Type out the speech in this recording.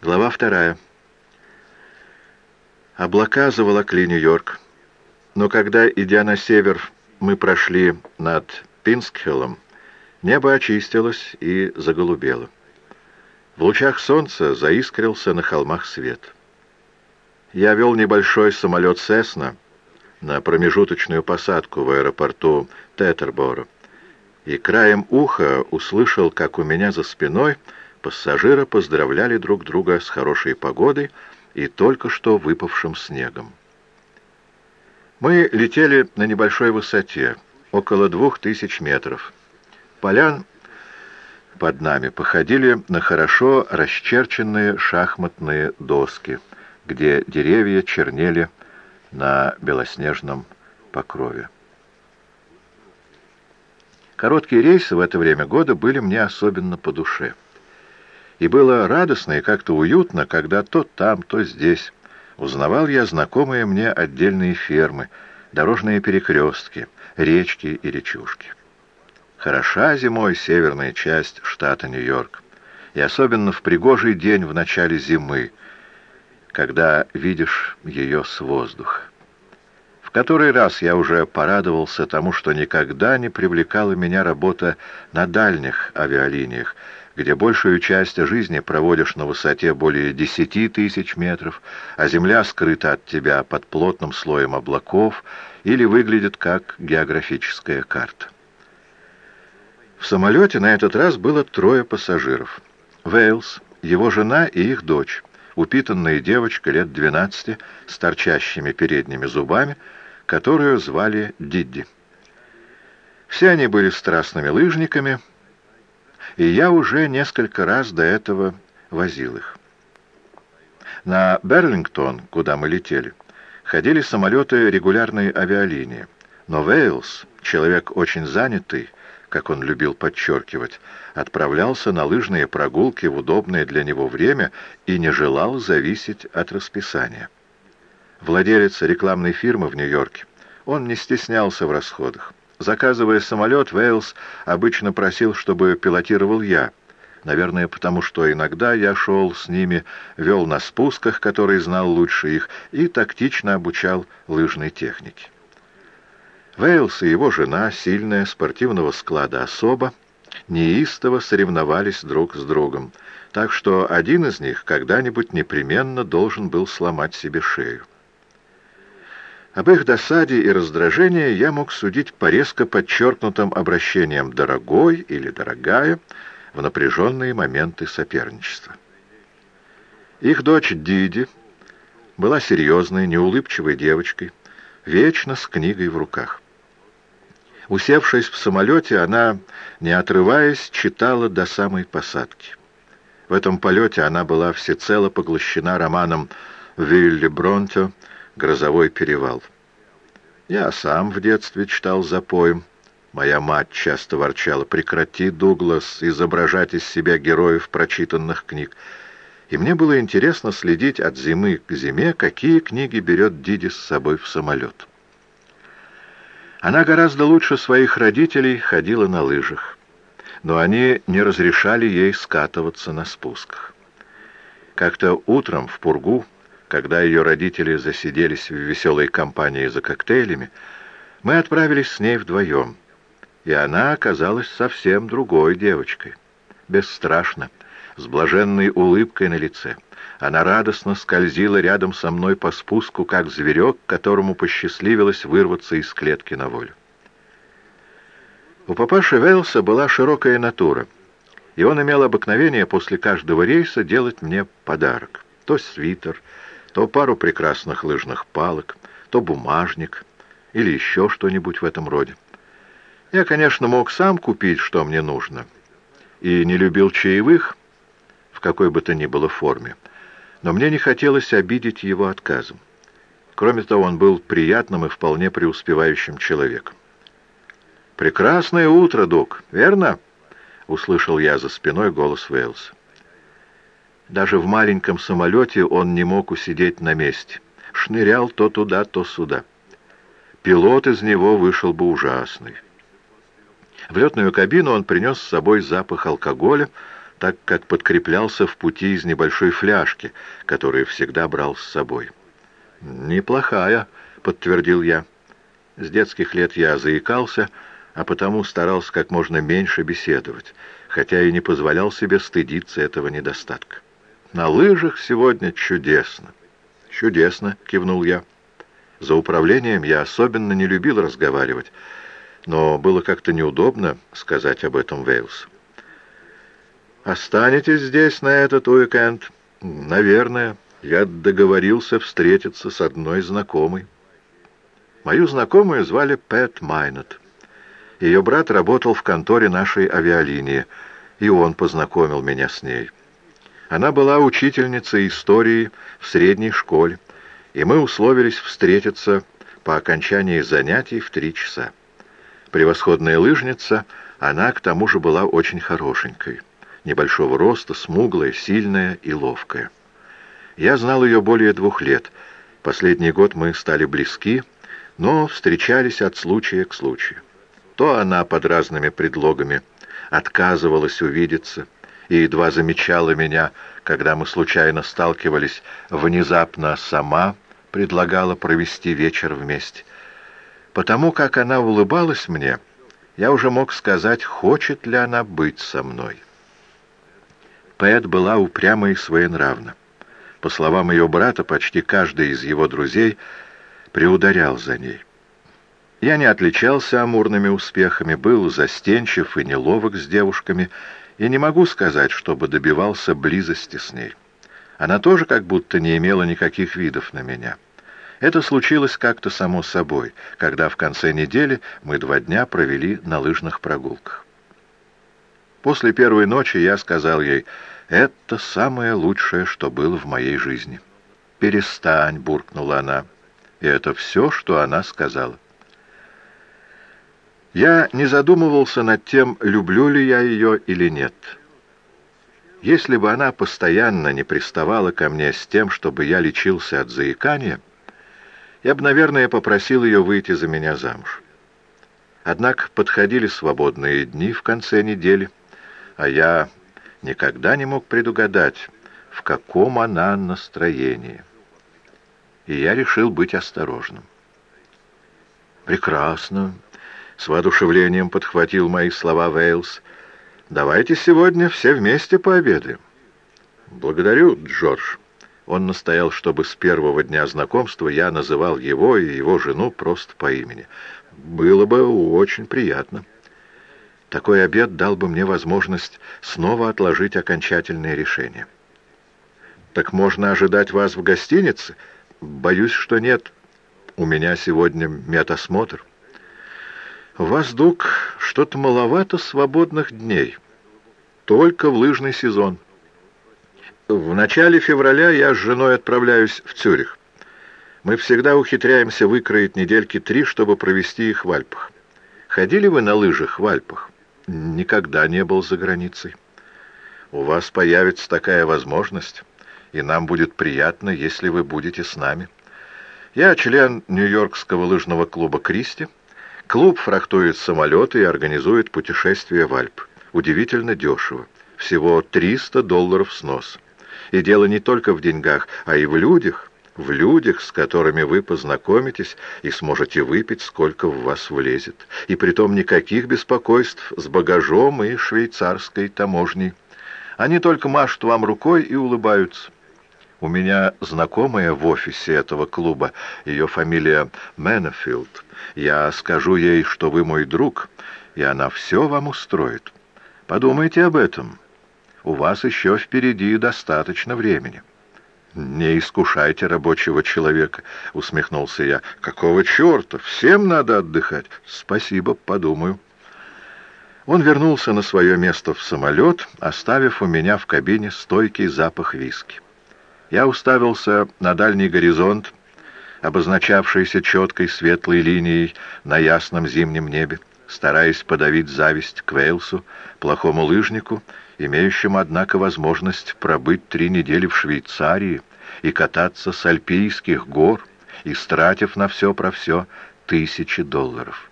Глава вторая. Облака заволокли Нью-Йорк, но когда, идя на север, мы прошли над Пинскхиллом, небо очистилось и заголубело. В лучах солнца заискрился на холмах свет. Я вел небольшой самолет «Сесна» на промежуточную посадку в аэропорту Тетерборо, и краем уха услышал, как у меня за спиной — Пассажиры поздравляли друг друга с хорошей погодой и только что выпавшим снегом. Мы летели на небольшой высоте, около двух тысяч метров. Полян под нами походили на хорошо расчерченные шахматные доски, где деревья чернели на белоснежном покрове. Короткие рейсы в это время года были мне особенно по душе и было радостно и как-то уютно, когда то там, то здесь узнавал я знакомые мне отдельные фермы, дорожные перекрестки, речки и речушки. Хороша зимой северная часть штата Нью-Йорк, и особенно в пригожий день в начале зимы, когда видишь ее с воздуха. В который раз я уже порадовался тому, что никогда не привлекала меня работа на дальних авиалиниях, где большую часть жизни проводишь на высоте более десяти тысяч метров, а земля скрыта от тебя под плотным слоем облаков или выглядит как географическая карта. В самолете на этот раз было трое пассажиров. Вейлс, его жена и их дочь, упитанная девочка лет 12 с торчащими передними зубами, которую звали Дидди. Все они были страстными лыжниками, и я уже несколько раз до этого возил их. На Берлингтон, куда мы летели, ходили самолеты регулярной авиалинии, но Вейлс, человек очень занятый, как он любил подчеркивать, отправлялся на лыжные прогулки в удобное для него время и не желал зависеть от расписания. Владелец рекламной фирмы в Нью-Йорке, он не стеснялся в расходах. Заказывая самолет, Вейлс обычно просил, чтобы пилотировал я. Наверное, потому что иногда я шел с ними, вел на спусках, которые знал лучше их, и тактично обучал лыжной технике. Вейлс и его жена, сильная, спортивного склада особа, неистово соревновались друг с другом, так что один из них когда-нибудь непременно должен был сломать себе шею. Об их досаде и раздражении я мог судить по резко подчеркнутым обращениям «дорогой» или «дорогая» в напряженные моменты соперничества. Их дочь Диди была серьезной, неулыбчивой девочкой, вечно с книгой в руках. Усевшись в самолете, она, не отрываясь, читала до самой посадки. В этом полете она была всецело поглощена романом Вилли Бронте «Грозовой перевал». Я сам в детстве читал запоем. Моя мать часто ворчала, прекрати, Дуглас, изображать из себя героев прочитанных книг. И мне было интересно следить от зимы к зиме, какие книги берет Диди с собой в самолет. Она гораздо лучше своих родителей ходила на лыжах, но они не разрешали ей скатываться на спусках. Как-то утром в Пургу когда ее родители засиделись в веселой компании за коктейлями, мы отправились с ней вдвоем, и она оказалась совсем другой девочкой. Бесстрашно, с блаженной улыбкой на лице. Она радостно скользила рядом со мной по спуску, как зверек, которому посчастливилось вырваться из клетки на волю. У папаши Вейлса была широкая натура, и он имел обыкновение после каждого рейса делать мне подарок. То свитер, то пару прекрасных лыжных палок, то бумажник или еще что-нибудь в этом роде. Я, конечно, мог сам купить, что мне нужно, и не любил чаевых, в какой бы то ни было форме, но мне не хотелось обидеть его отказом. Кроме того, он был приятным и вполне преуспевающим человеком. «Прекрасное утро, док, верно?» — услышал я за спиной голос Уэллса. Даже в маленьком самолете он не мог усидеть на месте. Шнырял то туда, то сюда. Пилот из него вышел бы ужасный. В летную кабину он принес с собой запах алкоголя, так как подкреплялся в пути из небольшой фляжки, которую всегда брал с собой. «Неплохая», — подтвердил я. С детских лет я заикался, а потому старался как можно меньше беседовать, хотя и не позволял себе стыдиться этого недостатка. «На лыжах сегодня чудесно». «Чудесно», — кивнул я. За управлением я особенно не любил разговаривать, но было как-то неудобно сказать об этом Вейлсу. «Останетесь здесь на этот уикенд?» «Наверное. Я договорился встретиться с одной знакомой». Мою знакомую звали Пэт Майнет. Ее брат работал в конторе нашей авиалинии, и он познакомил меня с ней. Она была учительницей истории в средней школе, и мы условились встретиться по окончании занятий в три часа. Превосходная лыжница, она к тому же была очень хорошенькой, небольшого роста, смуглая, сильная и ловкая. Я знал ее более двух лет. Последний год мы стали близки, но встречались от случая к случаю. То она под разными предлогами отказывалась увидеться и едва замечала меня, когда мы случайно сталкивались, внезапно сама предлагала провести вечер вместе. Потому как она улыбалась мне, я уже мог сказать, хочет ли она быть со мной. Пэт была упряма и своенравна. По словам ее брата, почти каждый из его друзей приударял за ней. Я не отличался амурными успехами, был застенчив и неловок с девушками, и не могу сказать, чтобы добивался близости с ней. Она тоже как будто не имела никаких видов на меня. Это случилось как-то само собой, когда в конце недели мы два дня провели на лыжных прогулках. После первой ночи я сказал ей, «Это самое лучшее, что было в моей жизни». «Перестань», — буркнула она. И это все, что она сказала. Я не задумывался над тем, люблю ли я ее или нет. Если бы она постоянно не приставала ко мне с тем, чтобы я лечился от заикания, я бы, наверное, попросил ее выйти за меня замуж. Однако подходили свободные дни в конце недели, а я никогда не мог предугадать, в каком она настроении. И я решил быть осторожным. «Прекрасно!» С воодушевлением подхватил мои слова Вейлс. «Давайте сегодня все вместе пообедаем». «Благодарю, Джордж». Он настоял, чтобы с первого дня знакомства я называл его и его жену просто по имени. Было бы очень приятно. Такой обед дал бы мне возможность снова отложить окончательное решение. «Так можно ожидать вас в гостинице?» «Боюсь, что нет. У меня сегодня медосмотр». «У вас, Дук, что-то маловато свободных дней. Только в лыжный сезон. В начале февраля я с женой отправляюсь в Цюрих. Мы всегда ухитряемся выкроить недельки три, чтобы провести их в Альпах. Ходили вы на лыжах в Альпах? Никогда не был за границей. У вас появится такая возможность, и нам будет приятно, если вы будете с нами. Я член Нью-Йоркского лыжного клуба «Кристи», Клуб фрахтует самолеты и организует путешествия в Альп. Удивительно дешево. Всего 300 долларов снос. И дело не только в деньгах, а и в людях. В людях, с которыми вы познакомитесь и сможете выпить, сколько в вас влезет. И притом никаких беспокойств с багажом и швейцарской таможней. Они только машут вам рукой и улыбаются. У меня знакомая в офисе этого клуба, ее фамилия Меннефилд. Я скажу ей, что вы мой друг, и она все вам устроит. Подумайте об этом. У вас еще впереди достаточно времени». «Не искушайте рабочего человека», — усмехнулся я. «Какого черта? Всем надо отдыхать». «Спасибо, подумаю». Он вернулся на свое место в самолет, оставив у меня в кабине стойкий запах виски. Я уставился на дальний горизонт, обозначавшийся четкой светлой линией на ясном зимнем небе, стараясь подавить зависть к Вейлсу, плохому лыжнику, имеющему, однако, возможность пробыть три недели в Швейцарии и кататься с альпийских гор, истратив на все про все тысячи долларов.